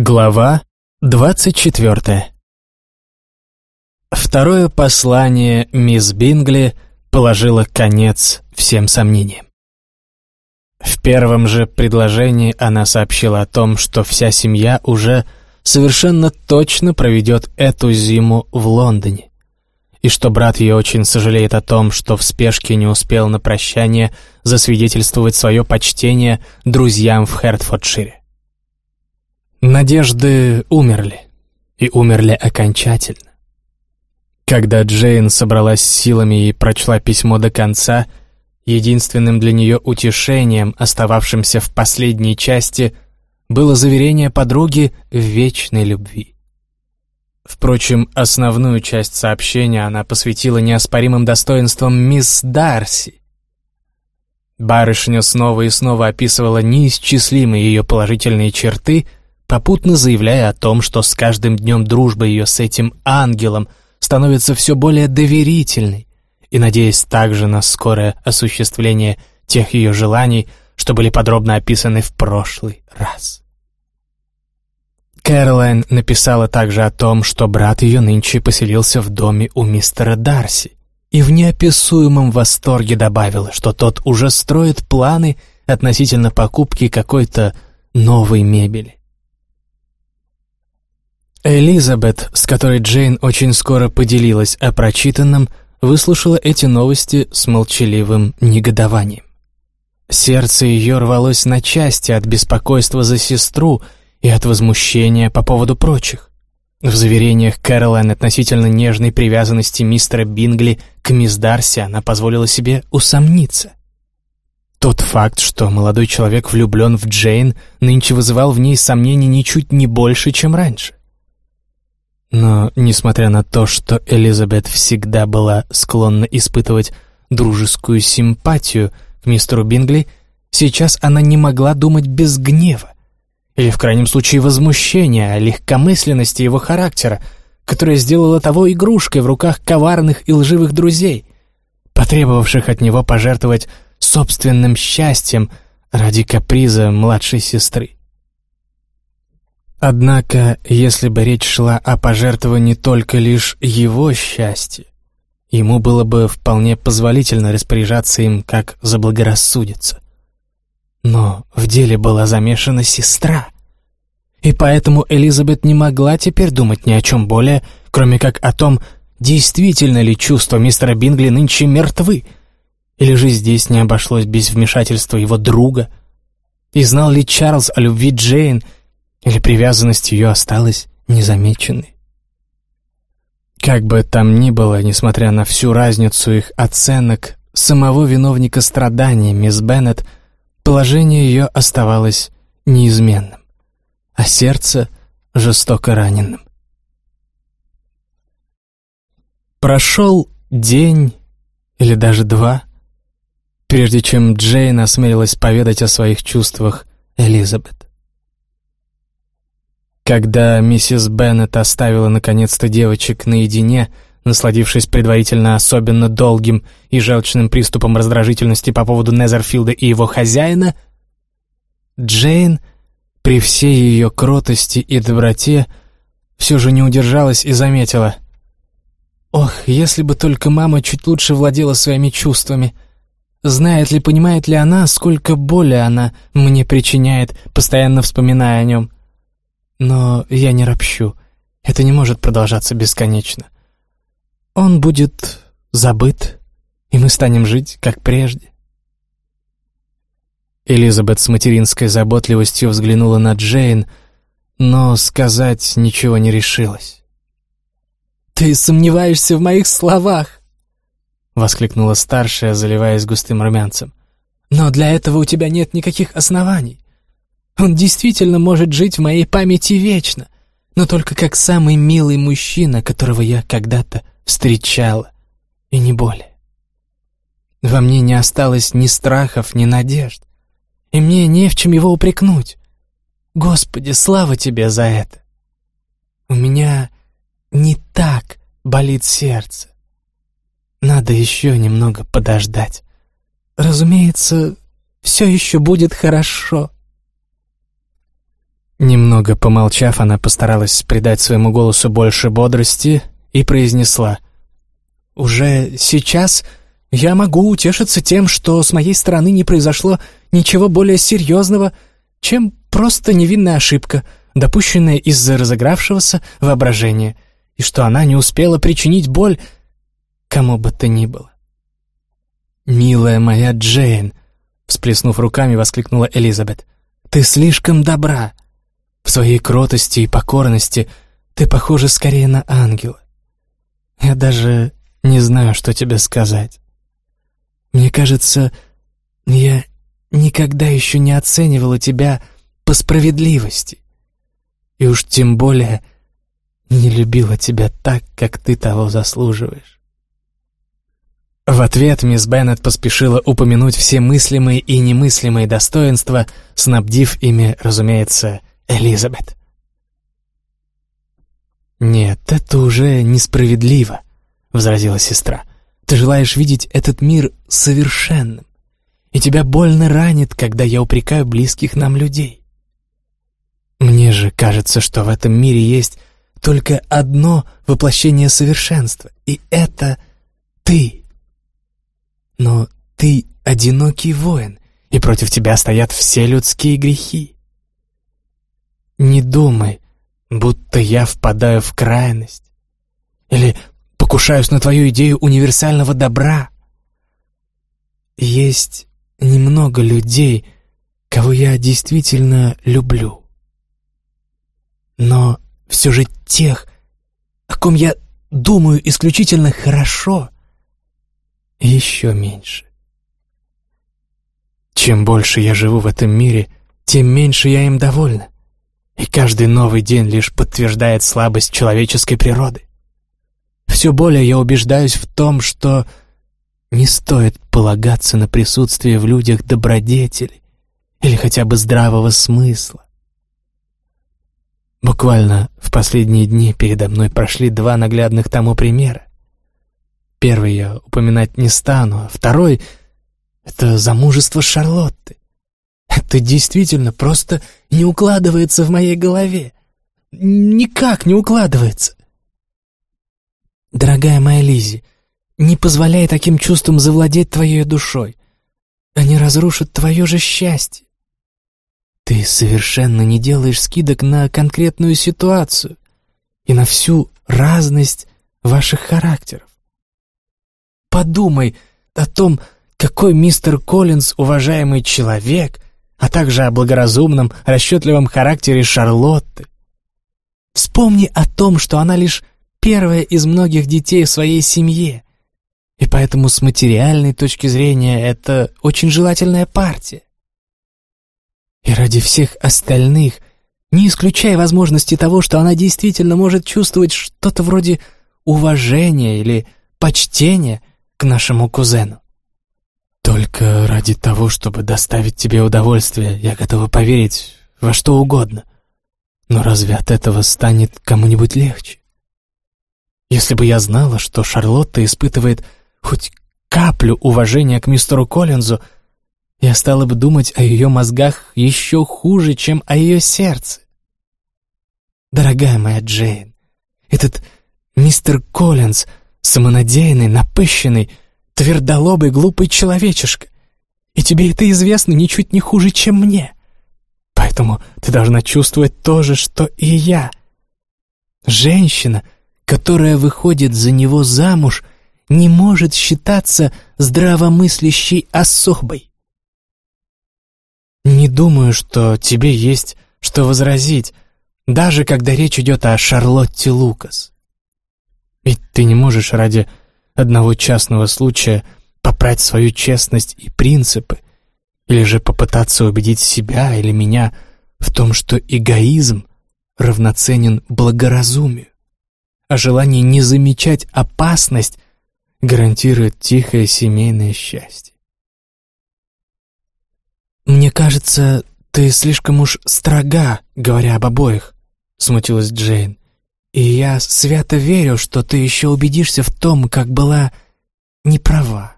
Глава двадцать четвертая Второе послание мисс Бингли положило конец всем сомнениям. В первом же предложении она сообщила о том, что вся семья уже совершенно точно проведет эту зиму в Лондоне, и что брат ее очень сожалеет о том, что в спешке не успел на прощание засвидетельствовать свое почтение друзьям в Хертфордшире. Надежды умерли, и умерли окончательно. Когда Джейн собралась силами и прочла письмо до конца, единственным для нее утешением, остававшимся в последней части, было заверение подруги в вечной любви. Впрочем, основную часть сообщения она посвятила неоспоримым достоинствам мисс Дарси. Барышня снова и снова описывала неисчислимые ее положительные черты — попутно заявляя о том, что с каждым днем дружба ее с этим ангелом становится все более доверительной, и надеясь также на скорое осуществление тех ее желаний, что были подробно описаны в прошлый раз. Кэролайн написала также о том, что брат ее нынче поселился в доме у мистера Дарси, и в неописуемом восторге добавила, что тот уже строит планы относительно покупки какой-то новой мебели. Элизабет, с которой Джейн очень скоро поделилась о прочитанном, выслушала эти новости с молчаливым негодованием. Сердце ее рвалось на части от беспокойства за сестру и от возмущения по поводу прочих. В заверениях Кэролайн относительно нежной привязанности мистера Бингли к мисс Дарси она позволила себе усомниться. Тот факт, что молодой человек влюблен в Джейн, нынче вызывал в ней сомнений ничуть не больше, чем раньше. Но, несмотря на то, что Элизабет всегда была склонна испытывать дружескую симпатию к мистеру Бингли, сейчас она не могла думать без гнева или, в крайнем случае, возмущения о легкомысленности его характера, которая сделала того игрушкой в руках коварных и лживых друзей, потребовавших от него пожертвовать собственным счастьем ради каприза младшей сестры. Однако, если бы речь шла о пожертвовании только лишь его счастья, ему было бы вполне позволительно распоряжаться им, как заблагорассудится. Но в деле была замешана сестра, и поэтому Элизабет не могла теперь думать ни о чем более, кроме как о том, действительно ли чувства мистера Бингли нынче мертвы, или же здесь не обошлось без вмешательства его друга, и знал ли Чарльз о любви Джейн, или привязанность ее осталась незамеченной? Как бы там ни было, несмотря на всю разницу их оценок, самого виновника страдания, мисс Беннет, положение ее оставалось неизменным, а сердце жестоко раненым. Прошел день или даже два, прежде чем Джейн осмелилась поведать о своих чувствах Элизабет. Когда миссис Беннет оставила наконец-то девочек наедине, насладившись предварительно особенно долгим и желчным приступом раздражительности по поводу Незерфилда и его хозяина, Джейн, при всей ее кротости и доброте, все же не удержалась и заметила. «Ох, если бы только мама чуть лучше владела своими чувствами!» Знает ли, понимает ли она, сколько боли она мне причиняет, постоянно вспоминая о нем? Но я не ропщу. Это не может продолжаться бесконечно. Он будет забыт, и мы станем жить, как прежде. Элизабет с материнской заботливостью взглянула на Джейн, но сказать ничего не решилась. «Ты сомневаешься в моих словах!» — воскликнула старшая, заливаясь густым румянцем. «Но для этого у тебя нет никаких оснований. Он действительно может жить в моей памяти вечно, но только как самый милый мужчина, которого я когда-то встречала, и не более. Во мне не осталось ни страхов, ни надежд, и мне не в чем его упрекнуть. Господи, слава тебе за это! У меня не так болит сердце. Надо еще немного подождать. Разумеется, все еще будет хорошо. Немного помолчав, она постаралась придать своему голосу больше бодрости и произнесла. «Уже сейчас я могу утешиться тем, что с моей стороны не произошло ничего более серьезного, чем просто невинная ошибка, допущенная из-за разыгравшегося воображения, и что она не успела причинить боль кому бы то ни было. «Милая моя Джейн!» — всплеснув руками, воскликнула Элизабет. «Ты слишком добра. В своей кротости и покорности ты похожа скорее на ангела. Я даже не знаю, что тебе сказать. Мне кажется, я никогда еще не оценивала тебя по справедливости. И уж тем более не любила тебя так, как ты того заслуживаешь. В ответ мисс Беннет поспешила упомянуть все мыслимые и немыслимые достоинства, снабдив ими, разумеется, Элизабет. «Нет, это уже несправедливо», — возразила сестра. «Ты желаешь видеть этот мир совершенным, и тебя больно ранит, когда я упрекаю близких нам людей. Мне же кажется, что в этом мире есть только одно воплощение совершенства, и это ты. Но ты одинокий воин, и против тебя стоят все людские грехи. Не думай, будто я впадаю в крайность или покушаюсь на твою идею универсального добра. Есть немного людей, кого я действительно люблю. Но все же тех, о ком я думаю исключительно хорошо, еще меньше. Чем больше я живу в этом мире, тем меньше я им довольна и каждый новый день лишь подтверждает слабость человеческой природы. Все более я убеждаюсь в том, что не стоит полагаться на присутствие в людях добродетели или хотя бы здравого смысла. Буквально в последние дни передо мной прошли два наглядных тому примера. Первый я упоминать не стану, а второй — это замужество Шарлотты. Это действительно просто не укладывается в моей голове. Никак не укладывается. Дорогая моя Лизи, не позволяй таким чувствам завладеть твоей душой. Они разрушат твое же счастье. Ты совершенно не делаешь скидок на конкретную ситуацию и на всю разность ваших характеров. Подумай о том, какой мистер Коллинз уважаемый человек — а также о благоразумном, расчетливом характере Шарлотты. Вспомни о том, что она лишь первая из многих детей в своей семье, и поэтому с материальной точки зрения это очень желательная партия. И ради всех остальных, не исключая возможности того, что она действительно может чувствовать что-то вроде уважения или почтения к нашему кузену. Только ради того, чтобы доставить тебе удовольствие, я готова поверить во что угодно. Но разве от этого станет кому-нибудь легче? Если бы я знала, что Шарлотта испытывает хоть каплю уважения к мистеру Коллинзу, я стала бы думать о ее мозгах еще хуже, чем о ее сердце. Дорогая моя Джейн, этот мистер Коллинз, самонадеянный, напыщенный, твердолобый, глупый человечишка. И тебе это известно ничуть не хуже, чем мне. Поэтому ты должна чувствовать то же, что и я. Женщина, которая выходит за него замуж, не может считаться здравомыслящей особой. Не думаю, что тебе есть что возразить, даже когда речь идет о Шарлотте Лукас. Ведь ты не можешь ради одного частного случая попрать свою честность и принципы, или же попытаться убедить себя или меня в том, что эгоизм равноценен благоразумию, а желание не замечать опасность гарантирует тихое семейное счастье. «Мне кажется, ты слишком уж строга, говоря об обоих», — смутилась Джейн. И я свято верю, что ты еще убедишься в том, как была неправа,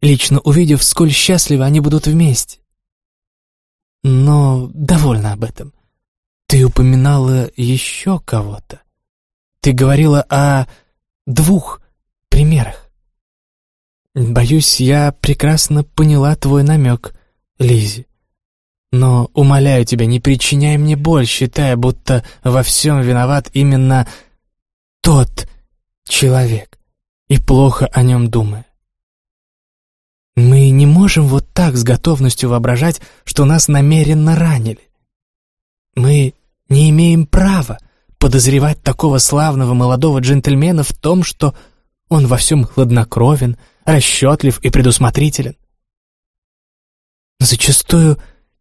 лично увидев, сколь счастливы они будут вместе. Но довольно об этом. ты упоминала еще кого-то. Ты говорила о двух примерах. Боюсь, я прекрасно поняла твой намек, Лизи. Но, умоляю тебя, не причиняй мне боль, считая, будто во всем виноват именно тот человек, и плохо о нем думая. Мы не можем вот так с готовностью воображать, что нас намеренно ранили. Мы не имеем права подозревать такого славного молодого джентльмена в том, что он во всем хладнокровен, расчетлив и предусмотрителен. Зачастую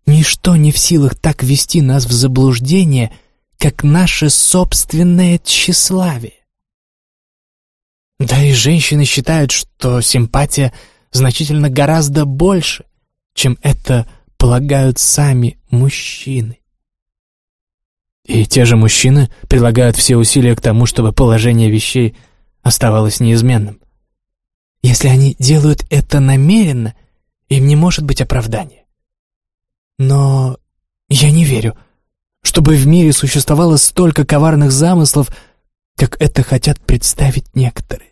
ничто не в силах так вести нас в заблуждение, как наше собственное тщеславие. Да и женщины считают, что симпатия значительно гораздо больше, чем это полагают сами мужчины. И те же мужчины прилагают все усилия к тому, чтобы положение вещей оставалось неизменным. Если они делают это намеренно, им не может быть оправдания. Но я не верю, чтобы в мире существовало столько коварных замыслов, как это хотят представить некоторые.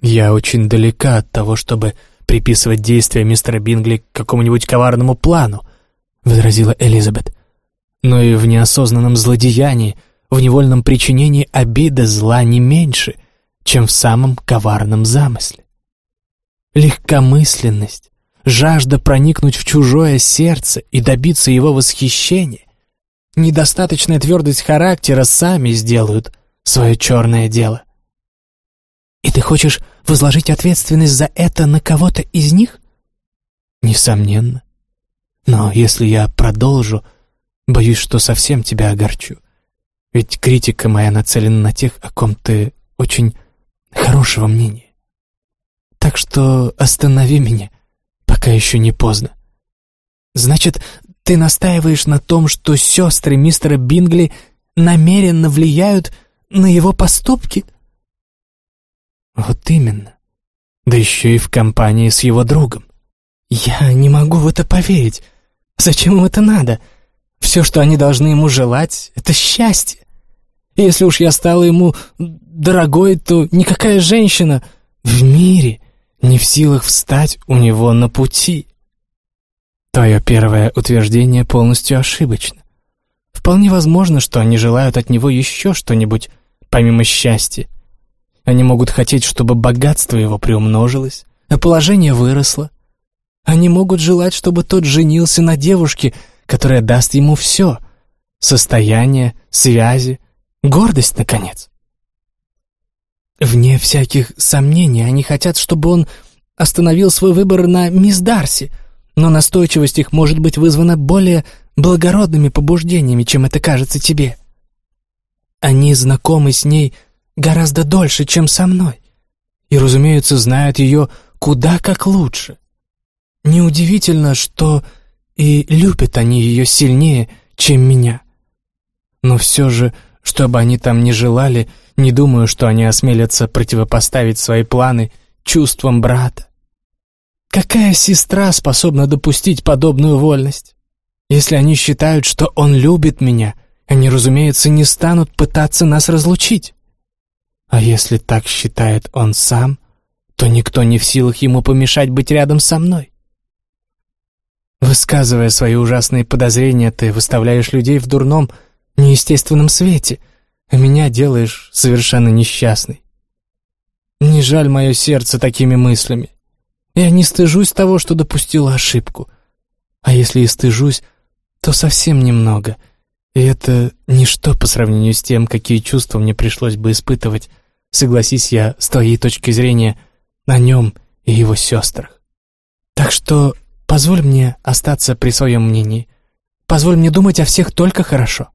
Я очень далека от того, чтобы приписывать действия мистера Бингли к какому-нибудь коварному плану, возразила Элизабет но и в неосознанном злодеянии, в невольном причинении обиды зла не меньше, чем в самом коварном замысле. Легкомысленность, жажда проникнуть в чужое сердце и добиться его восхищения, недостаточная твердость характера сами сделают свое черное дело. И ты хочешь возложить ответственность за это на кого-то из них? Несомненно. Но если я продолжу Боюсь, что совсем тебя огорчу. Ведь критика моя нацелена на тех, о ком ты очень хорошего мнения. Так что останови меня, пока еще не поздно. Значит, ты настаиваешь на том, что сестры мистера Бингли намеренно влияют на его поступки? Вот именно. Да еще и в компании с его другом. Я не могу в это поверить. Зачем им это надо? — все, что они должны ему желать, — это счастье. Если уж я стала ему дорогой, то никакая женщина в мире не в силах встать у него на пути. Твое первое утверждение полностью ошибочно. Вполне возможно, что они желают от него еще что-нибудь, помимо счастья. Они могут хотеть, чтобы богатство его приумножилось, а положение выросло. Они могут желать, чтобы тот женился на девушке — которая даст ему все — состояние, связи, гордость, наконец. Вне всяких сомнений, они хотят, чтобы он остановил свой выбор на мисс Дарси, но настойчивость их может быть вызвана более благородными побуждениями, чем это кажется тебе. Они знакомы с ней гораздо дольше, чем со мной, и, разумеется, знают ее куда как лучше. Неудивительно, что и любят они ее сильнее, чем меня. Но все же, что бы они там ни желали, не думаю, что они осмелятся противопоставить свои планы чувствам брата. Какая сестра способна допустить подобную вольность? Если они считают, что он любит меня, они, разумеется, не станут пытаться нас разлучить. А если так считает он сам, то никто не в силах ему помешать быть рядом со мной. Высказывая свои ужасные подозрения, ты выставляешь людей в дурном, неестественном свете, а меня делаешь совершенно несчастной. Не жаль мое сердце такими мыслями. Я не стыжусь того, что допустила ошибку. А если и стыжусь, то совсем немного. И это ничто по сравнению с тем, какие чувства мне пришлось бы испытывать, согласись я с твоей точки зрения, на нем и его сестрах. Так что Позволь мне остаться при своем мнении. Позволь мне думать о всех только хорошо».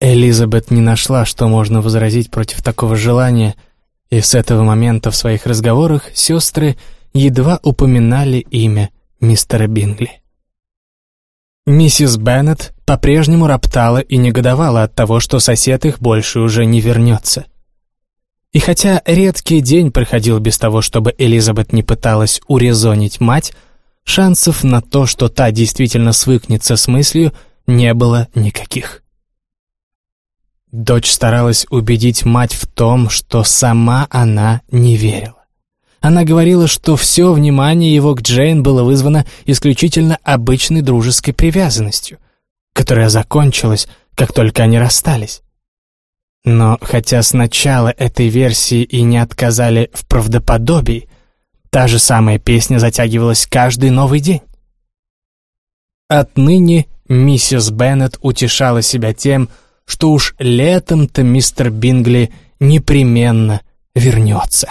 Элизабет не нашла, что можно возразить против такого желания, и с этого момента в своих разговорах сестры едва упоминали имя мистера Бингли. Миссис Беннет по-прежнему роптала и негодовала от того, что сосед их больше уже не вернется. И хотя редкий день проходил без того, чтобы Элизабет не пыталась урезонить мать, Шансов на то, что та действительно свыкнется с мыслью, не было никаких. Дочь старалась убедить мать в том, что сама она не верила. Она говорила, что все внимание его к Джейн было вызвано исключительно обычной дружеской привязанностью, которая закончилась, как только они расстались. Но хотя сначала этой версии и не отказали в правдоподобии, та же самая песня затягивалась каждый новый день. Отныне миссис Беннет утешала себя тем, что уж летом-то мистер Бингли непременно вернется.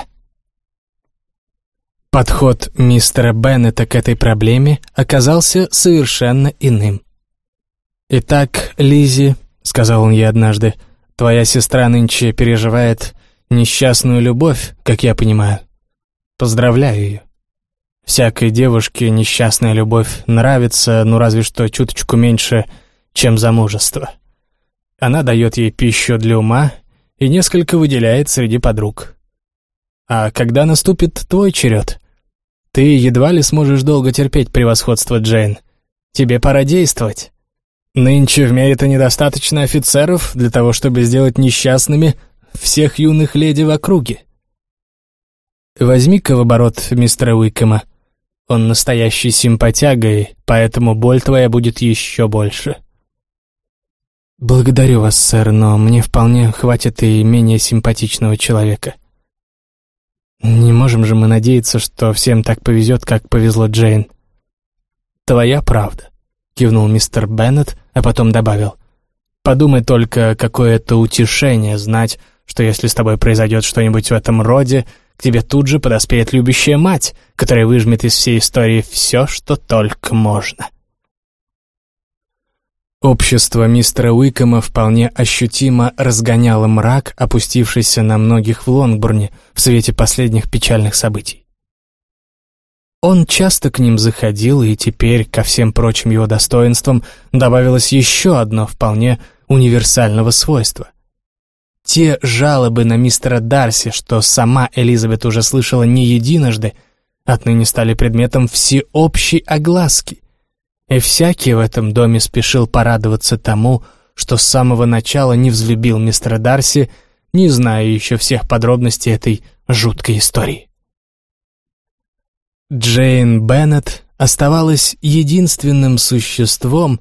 Подход мистера Беннета к этой проблеме оказался совершенно иным. «Итак, Лизи, сказал он ей однажды, — «твоя сестра нынче переживает несчастную любовь, как я понимаю. Поздравляю ее. Всякой девушке несчастная любовь нравится, ну разве что чуточку меньше, чем замужество. Она дает ей пищу для ума и несколько выделяет среди подруг. А когда наступит твой черед? Ты едва ли сможешь долго терпеть превосходство Джейн. Тебе пора действовать. Нынче в мире-то недостаточно офицеров для того, чтобы сделать несчастными всех юных леди в округе. Возьми-ка в оборот мистера Уикэма. Он настоящий симпатяга, и поэтому боль твоя будет еще больше. Благодарю вас, сэр, но мне вполне хватит и менее симпатичного человека. Не можем же мы надеяться, что всем так повезет, как повезло Джейн. Твоя правда, кивнул мистер Беннет, а потом добавил. Подумай только, какое это утешение знать, что если с тобой произойдет что-нибудь в этом роде, к тебе тут же подоспеет любящая мать, которая выжмет из всей истории все, что только можно. Общество мистера Уикома вполне ощутимо разгоняло мрак, опустившийся на многих в Лонгбурне в свете последних печальных событий. Он часто к ним заходил, и теперь ко всем прочим его достоинствам добавилось еще одно вполне универсального свойства. Те жалобы на мистера Дарси, что сама Элизабет уже слышала не единожды, отныне стали предметом всеобщей огласки — и всякий в этом доме спешил порадоваться тому, что с самого начала не взлюбил мистера Дарси, не зная еще всех подробностей этой жуткой истории. Джейн Беннет оставалась единственным существом,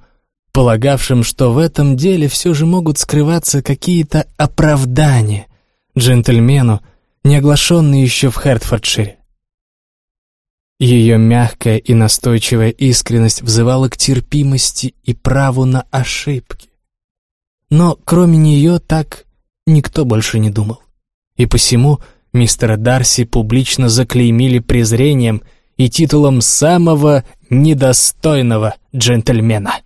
полагавшим, что в этом деле все же могут скрываться какие-то оправдания джентльмену, не оглашенные еще в Хертфордшире. Ее мягкая и настойчивая искренность взывала к терпимости и праву на ошибки. Но кроме нее так никто больше не думал. И посему мистера Дарси публично заклеймили презрением и титулом самого недостойного джентльмена.